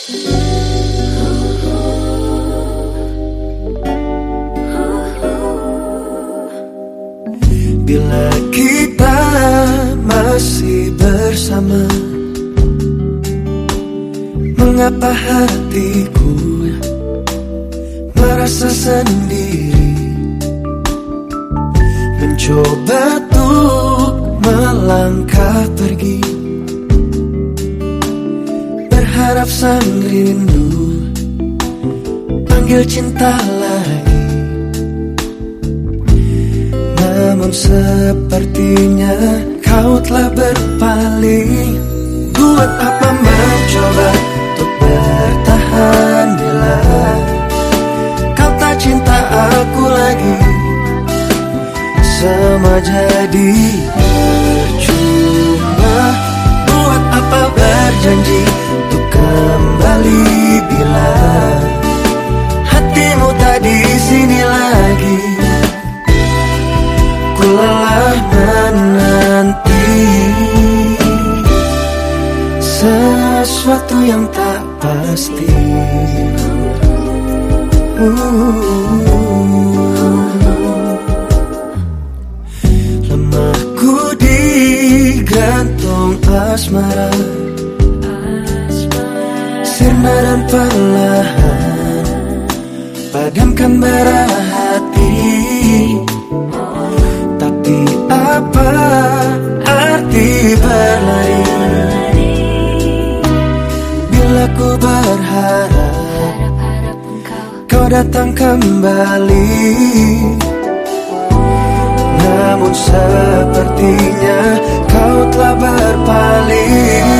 Bila kita masih bersama Mengapa hatiku merasa sendiri? Mencoba untuk melangkah pergi Berharap sang rindu. Panggil cinta lagi. Namun sepertinya kau telah berpaling. Buat apa mencoba untuk bertahan bila Kau tak cinta aku lagi. Sama jadi percuma. Buat apa berjanji kembali bila Hatimu tak di sini lagi. Ku lelah menanti Sesuatu yang tak pasti. Lemahku digantung asmara Sirna dan perlahan Padamkan bara hati. Tapi apa arti berlari? Bila ku berharap Kau datang kembali Namun sepertinya kau telah berpaling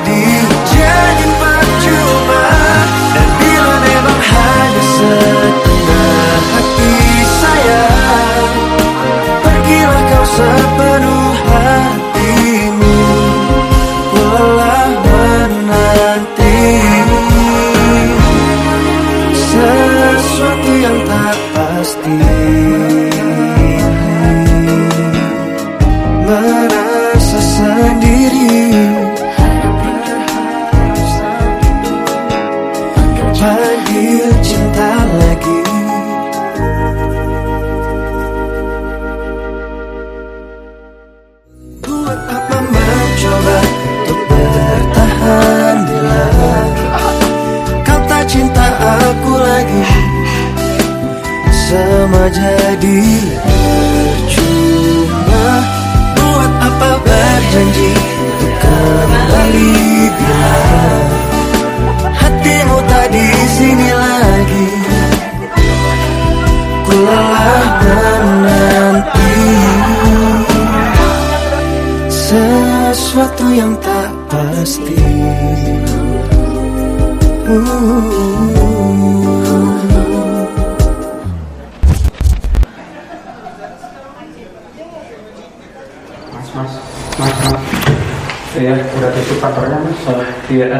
menanti Sesuatu yang tak pasti. Merasa sendiri. Panggil cinta Sama jadi percuma Buat apa berjanji untuk kembali Hatimu tak di sini lagi Ku lelah menanti sesuatu yang tak pasti. Mas, mas, Iya, udah tutup kantornya mas. Iya.